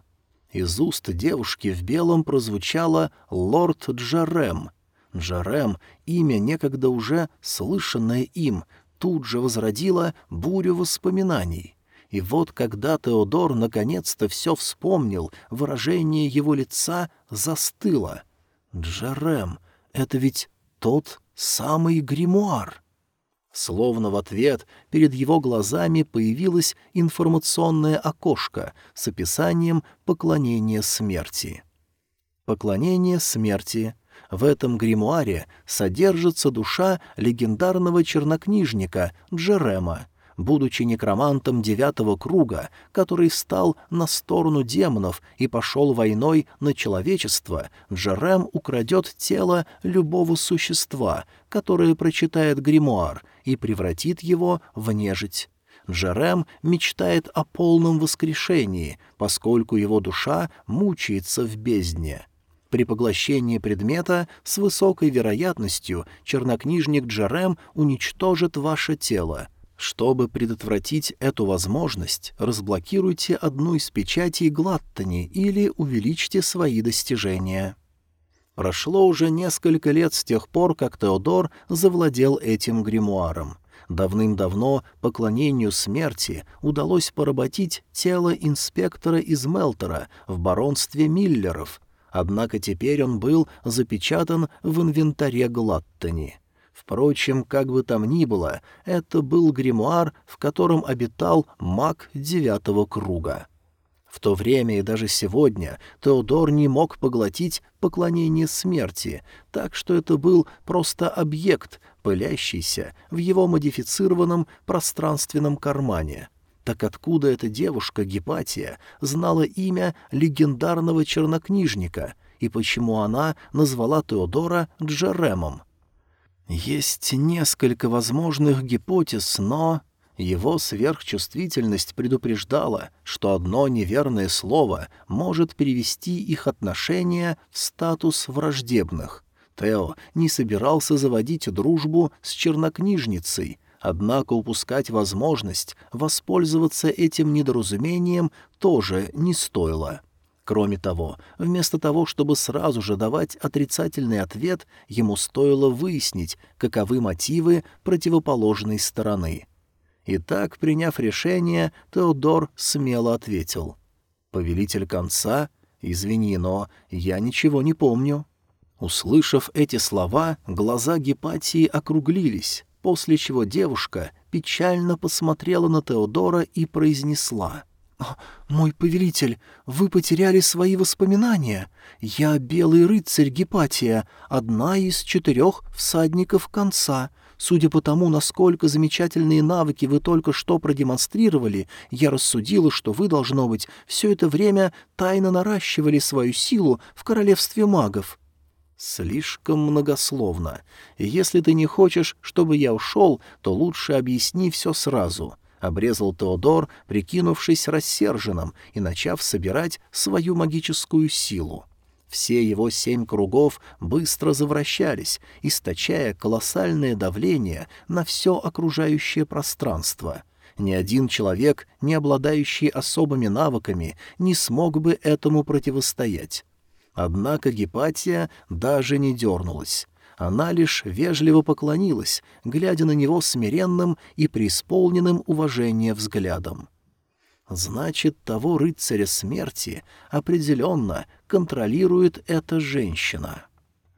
Из уст девушки в белом прозвучало «Лорд Джарем», Джарем, имя, некогда уже слышанное им, тут же возродило бурю воспоминаний. И вот когда Теодор наконец-то все вспомнил, выражение его лица застыло. «Джарем, это ведь тот самый гримуар!» Словно в ответ перед его глазами появилось информационное окошко с описанием поклонения смерти. Поклонение смерти в этом гримуаре содержится душа легендарного чернокнижника Джерема, будучи некромантом девятого круга, который встал на сторону демонов и пошел войной на человечество, Джерем украдет тело любого существа, которое прочитает гримуар, и превратит его в нежить. Джерем мечтает о полном воскрешении, поскольку его душа мучается в бездне. При поглощении предмета с высокой вероятностью чернокнижник Джерем уничтожит ваше тело. Чтобы предотвратить эту возможность, разблокируйте одну из печатей Глаттани или увеличьте свои достижения. Прошло уже несколько лет с тех пор, как Теодор завладел этим гримуаром. Давным-давно поклонению смерти удалось поработить тело инспектора из Мелтера в баронстве Миллеров, однако теперь он был запечатан в инвентаре Глаттани. Впрочем, как бы там ни было, это был гримуар, в котором обитал маг девятого круга. В то время и даже сегодня Теодор не мог поглотить поклонение смерти, так что это был просто объект, пылящийся в его модифицированном пространственном кармане. Так откуда эта девушка, Гепатия, знала имя легендарного чернокнижника, и почему она назвала Теодора Джеремом? Есть несколько возможных гипотез, но... Его сверхчувствительность предупреждала, что одно неверное слово может перевести их отношения в статус враждебных. Тео не собирался заводить дружбу с чернокнижницей, однако упускать возможность воспользоваться этим недоразумением тоже не стоило. Кроме того, вместо того, чтобы сразу же давать отрицательный ответ, ему стоило выяснить, каковы мотивы противоположной стороны — и так, приняв решение, Теодор смело ответил. «Повелитель конца? Извини, но я ничего не помню». Услышав эти слова, глаза Гепатии округлились, после чего девушка печально посмотрела на Теодора и произнесла. «Мой повелитель, вы потеряли свои воспоминания. Я белый рыцарь Гепатия, одна из четырех всадников конца. Судя по тому, насколько замечательные навыки вы только что продемонстрировали, я рассудила, что вы, должно быть, все это время тайно наращивали свою силу в королевстве магов». «Слишком многословно. Если ты не хочешь, чтобы я ушел, то лучше объясни все сразу», — обрезал Теодор, прикинувшись рассерженным и начав собирать свою магическую силу. Все его семь кругов быстро завращались, источая колоссальное давление на все окружающее пространство. Ни один человек, не обладающий особыми навыками, не смог бы этому противостоять. Однако Гепатия даже не дернулась. Она лишь вежливо поклонилась, глядя на него смиренным и преисполненным уважения взглядом. Значит, того рыцаря смерти определенно контролирует эта женщина.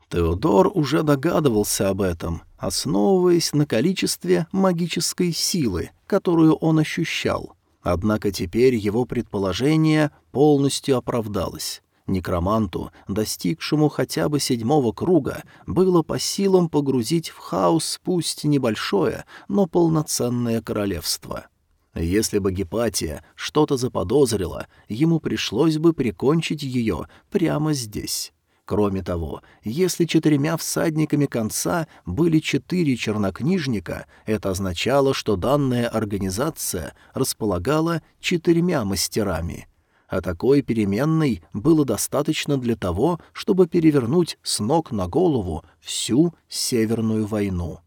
Теодор уже догадывался об этом, основываясь на количестве магической силы, которую он ощущал. Однако теперь его предположение полностью оправдалось. Некроманту, достигшему хотя бы седьмого круга, было по силам погрузить в хаос пусть небольшое, но полноценное королевство — если бы Гепатия что-то заподозрила, ему пришлось бы прикончить ее прямо здесь. Кроме того, если четырьмя всадниками конца были четыре чернокнижника, это означало, что данная организация располагала четырьмя мастерами. А такой переменной было достаточно для того, чтобы перевернуть с ног на голову всю Северную войну.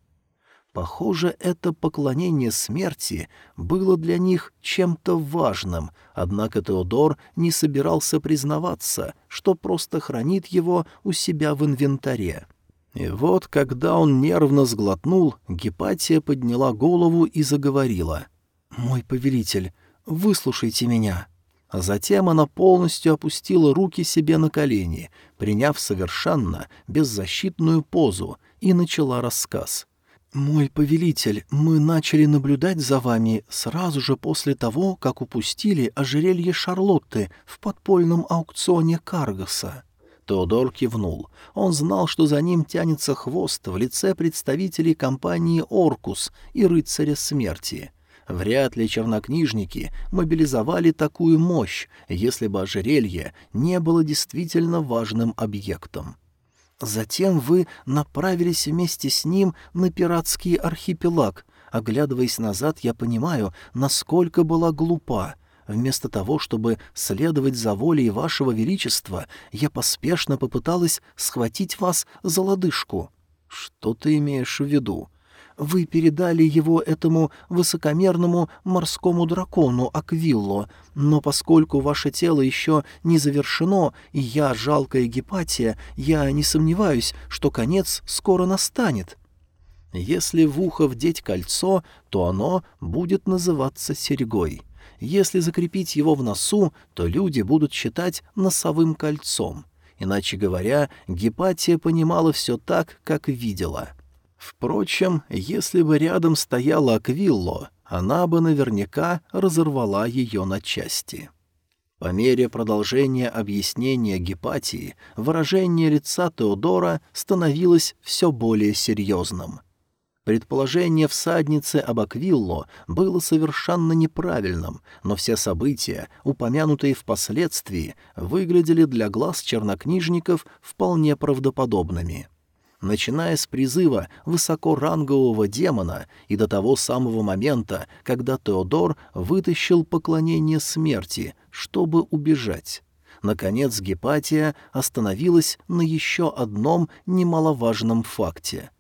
Похоже, это поклонение смерти было для них чем-то важным, однако Теодор не собирался признаваться, что просто хранит его у себя в инвентаре. И вот, когда он нервно сглотнул, Гепатия подняла голову и заговорила. «Мой повелитель, выслушайте меня». А затем она полностью опустила руки себе на колени, приняв совершенно беззащитную позу, и начала рассказ — «Мой повелитель, мы начали наблюдать за вами сразу же после того, как упустили ожерелье Шарлотты в подпольном аукционе Каргаса». Теодор кивнул. Он знал, что за ним тянется хвост в лице представителей компании «Оркус» и «Рыцаря смерти». Вряд ли чернокнижники мобилизовали такую мощь, если бы ожерелье не было действительно важным объектом. Затем вы направились вместе с ним на пиратский архипелаг. Оглядываясь назад, я понимаю, насколько была глупа. Вместо того, чтобы следовать за волей вашего величества, я поспешно попыталась схватить вас за лодыжку. Что ты имеешь в виду? Вы передали его этому высокомерному морскому дракону Аквилло, но поскольку ваше тело еще не завершено, и я жалкая Гепатия, я не сомневаюсь, что конец скоро настанет. Если в ухо вдеть кольцо, то оно будет называться серьгой. Если закрепить его в носу, то люди будут считать носовым кольцом. Иначе говоря, Гепатия понимала все так, как видела — Впрочем, если бы рядом стояла Аквилло, она бы наверняка разорвала ее на части. По мере продолжения объяснения Гепатии, выражение лица Теодора становилось все более серьезным. Предположение всадницы об Аквилло было совершенно неправильным, но все события, упомянутые впоследствии, выглядели для глаз чернокнижников вполне правдоподобными начиная с призыва высокорангового демона и до того самого момента, когда Теодор вытащил поклонение смерти, чтобы убежать. Наконец Гепатия остановилась на еще одном немаловажном факте.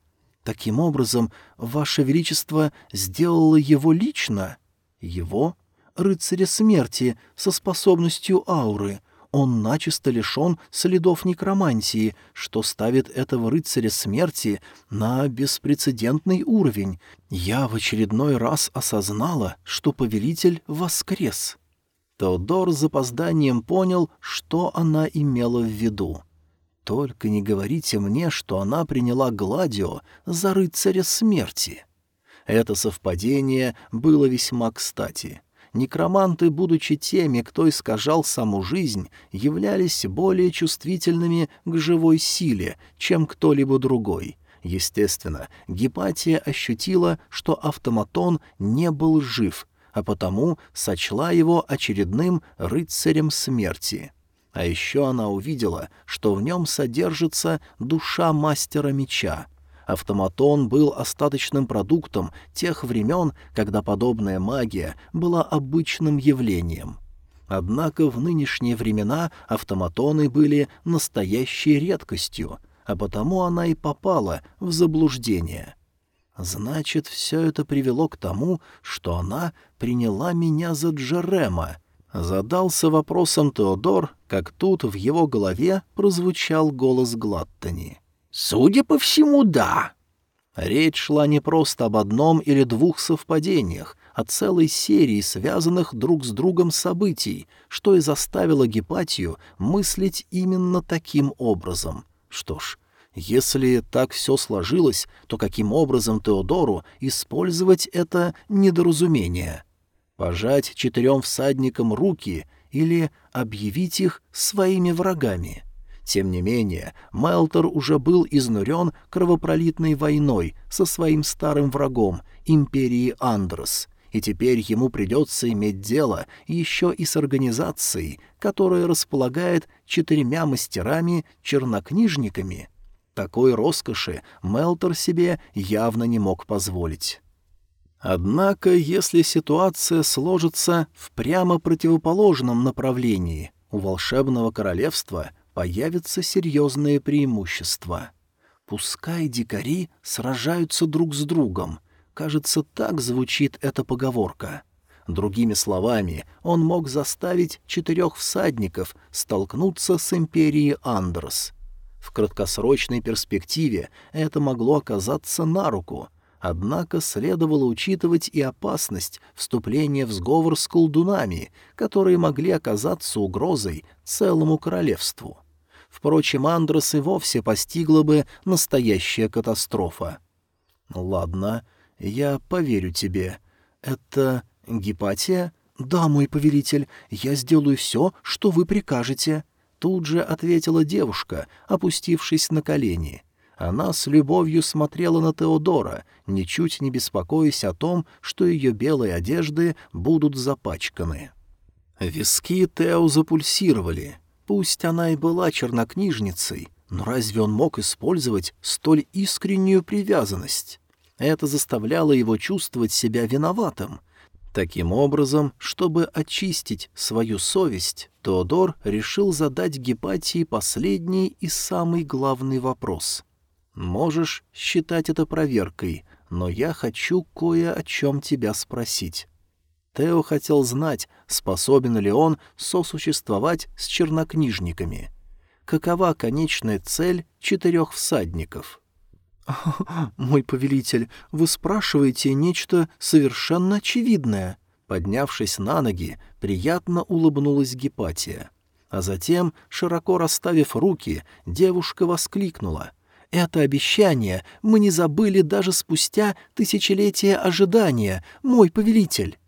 «Таким образом, Ваше Величество сделало его лично?» «Его?» «Рыцаря смерти со способностью ауры», он начисто лишен следов некромантии, что ставит этого рыцаря смерти на беспрецедентный уровень. Я в очередной раз осознала, что повелитель воскрес. Теодор с запозданием понял, что она имела в виду. «Только не говорите мне, что она приняла Гладио за рыцаря смерти». Это совпадение было весьма кстати — Некроманты, будучи теми, кто искажал саму жизнь, являлись более чувствительными к живой силе, чем кто-либо другой. Естественно, Гепатия ощутила, что автоматон не был жив, а потому сочла его очередным рыцарем смерти. А еще она увидела, что в нем содержится душа мастера меча — Автоматон был остаточным продуктом тех времен, когда подобная магия была обычным явлением. Однако в нынешние времена автоматоны были настоящей редкостью, а потому она и попала в заблуждение. Значит, все это привело к тому, что она приняла меня за Джерема. Задался вопросом Теодор, как тут в его голове прозвучал голос Глаттани. Судя по всему, да. Речь шла не просто об одном или двух совпадениях, а целой серии связанных друг с другом событий, что и заставило Гепатию мыслить именно таким образом. Что ж, если так все сложилось, то каким образом Теодору использовать это недоразумение? Пожать четырем всадникам руки или объявить их своими врагами? Тем не менее, Мелтор уже был изнурен кровопролитной войной со своим старым врагом, империей Андрос, и теперь ему придется иметь дело еще и с организацией, которая располагает четырьмя мастерами-чернокнижниками. Такой роскоши Мелтор себе явно не мог позволить. Однако, если ситуация сложится в прямо противоположном направлении, у волшебного королевства появятся серьезные преимущества. Пускай дикари сражаются друг с другом. Кажется, так звучит эта поговорка. Другими словами, он мог заставить четырех всадников столкнуться с империей Андерс. В краткосрочной перспективе это могло оказаться на руку, однако следовало учитывать и опасность вступления в сговор с колдунами, которые могли оказаться угрозой целому королевству. Впрочем, Андрос и вовсе постигла бы настоящая катастрофа. «Ладно, я поверю тебе. Это Гепатия?» «Да, мой повелитель, я сделаю все, что вы прикажете», — тут же ответила девушка, опустившись на колени. Она с любовью смотрела на Теодора, ничуть не беспокоясь о том, что ее белые одежды будут запачканы. Виски Тео запульсировали. Пусть она и была чернокнижницей, но разве он мог использовать столь искреннюю привязанность? Это заставляло его чувствовать себя виноватым. Таким образом, чтобы очистить свою совесть, Теодор решил задать Гепатии последний и самый главный вопрос. «Можешь считать это проверкой, но я хочу кое о чем тебя спросить. Тео хотел знать, способен ли он сосуществовать с чернокнижниками. Какова конечная цель четырех всадников? «Мой повелитель, вы спрашиваете нечто совершенно очевидное». Поднявшись на ноги, приятно улыбнулась Гепатия. А затем, широко расставив руки, девушка воскликнула. «Это обещание мы не забыли даже спустя тысячелетия ожидания, мой повелитель!»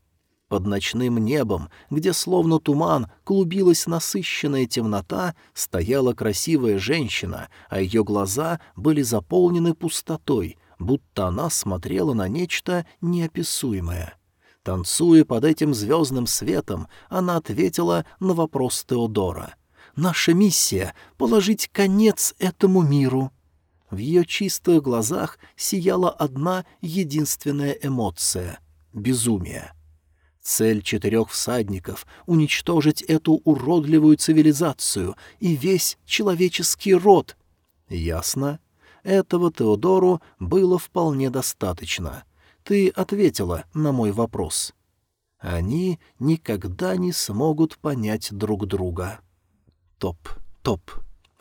Под ночным небом, где словно туман клубилась насыщенная темнота, стояла красивая женщина, а ее глаза были заполнены пустотой, будто она смотрела на нечто неописуемое. Танцуя под этим звездным светом, она ответила на вопрос Теодора. «Наша миссия — положить конец этому миру». В ее чистых глазах сияла одна единственная эмоция — безумие. Цель четырех всадников — уничтожить эту уродливую цивилизацию и весь человеческий род. Ясно? Этого Теодору было вполне достаточно. Ты ответила на мой вопрос. Они никогда не смогут понять друг друга. Топ, топ.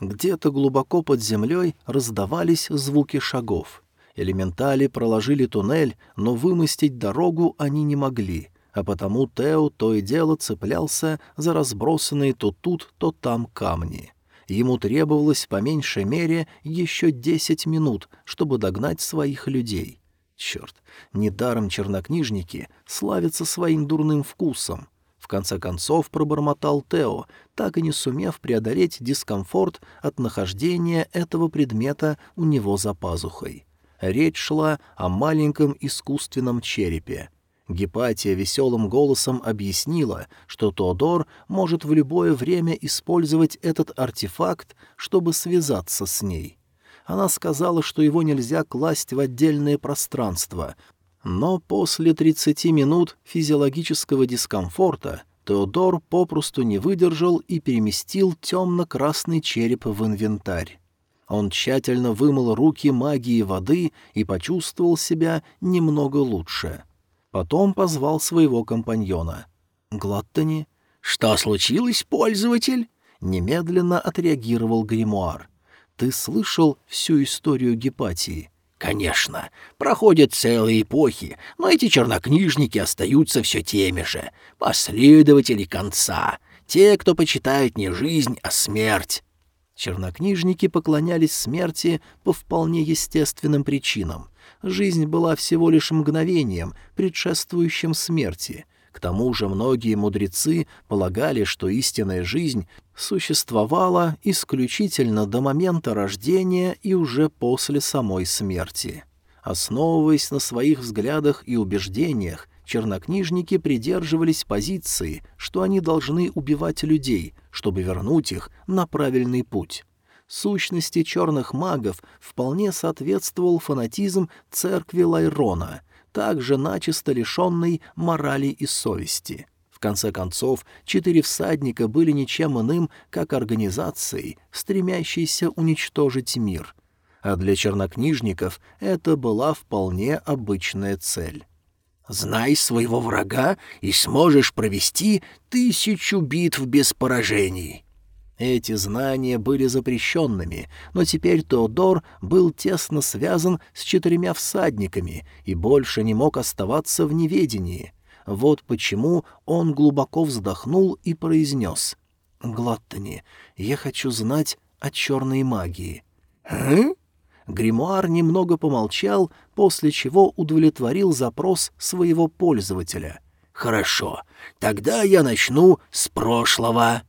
Где-то глубоко под землей раздавались звуки шагов. Элементали проложили туннель, но вымостить дорогу они не могли, а потому Тео то и дело цеплялся за разбросанные то тут, то там камни. Ему требовалось по меньшей мере еще десять минут, чтобы догнать своих людей. Черт, недаром чернокнижники славятся своим дурным вкусом. В конце концов пробормотал Тео, так и не сумев преодолеть дискомфорт от нахождения этого предмета у него за пазухой. Речь шла о маленьком искусственном черепе. Гепатия веселым голосом объяснила, что Теодор может в любое время использовать этот артефакт, чтобы связаться с ней. Она сказала, что его нельзя класть в отдельное пространство, но после 30 минут физиологического дискомфорта Теодор попросту не выдержал и переместил темно-красный череп в инвентарь. Он тщательно вымыл руки магией воды и почувствовал себя немного лучше. Потом позвал своего компаньона. «Глаттани?» «Что случилось, пользователь?» Немедленно отреагировал гримуар. «Ты слышал всю историю Гепатии?» Конечно, проходят целые эпохи, но эти чернокнижники остаются все теми же, последователи конца, те, кто почитает не жизнь, а смерть. Чернокнижники поклонялись смерти по вполне естественным причинам. Жизнь была всего лишь мгновением, предшествующим смерти — к тому же многие мудрецы полагали, что истинная жизнь существовала исключительно до момента рождения и уже после самой смерти. Основываясь на своих взглядах и убеждениях, чернокнижники придерживались позиции, что они должны убивать людей, чтобы вернуть их на правильный путь. Сущности черных магов вполне соответствовал фанатизм церкви Лайрона, также начисто лишенный морали и совести. В конце концов, четыре всадника были ничем иным, как организацией, стремящейся уничтожить мир. А для чернокнижников это была вполне обычная цель. «Знай своего врага, и сможешь провести тысячу битв без поражений», эти знания были запрещенными, но теперь Теодор был тесно связан с четырьмя всадниками и больше не мог оставаться в неведении. Вот почему он глубоко вздохнул и произнес. «Глаттани, я хочу знать о черной магии». «Хм?» Гримуар немного помолчал, после чего удовлетворил запрос своего пользователя. «Хорошо, тогда я начну с прошлого».